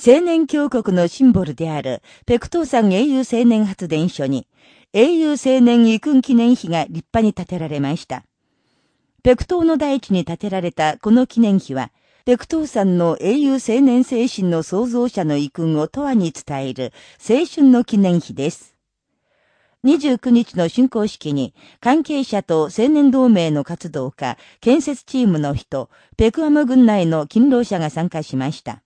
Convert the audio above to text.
青年峡国のシンボルである、ペクトー山英雄青年発電所に、英雄青年育訓記念碑が立派に建てられました。ペクトーの大地に建てられたこの記念碑は、ペクトーさんの英雄青年精神の創造者の遺訓を永遠に伝える青春の記念碑です。29日の竣工式に、関係者と青年同盟の活動家、建設チームの人、ペクアム軍内の勤労者が参加しました。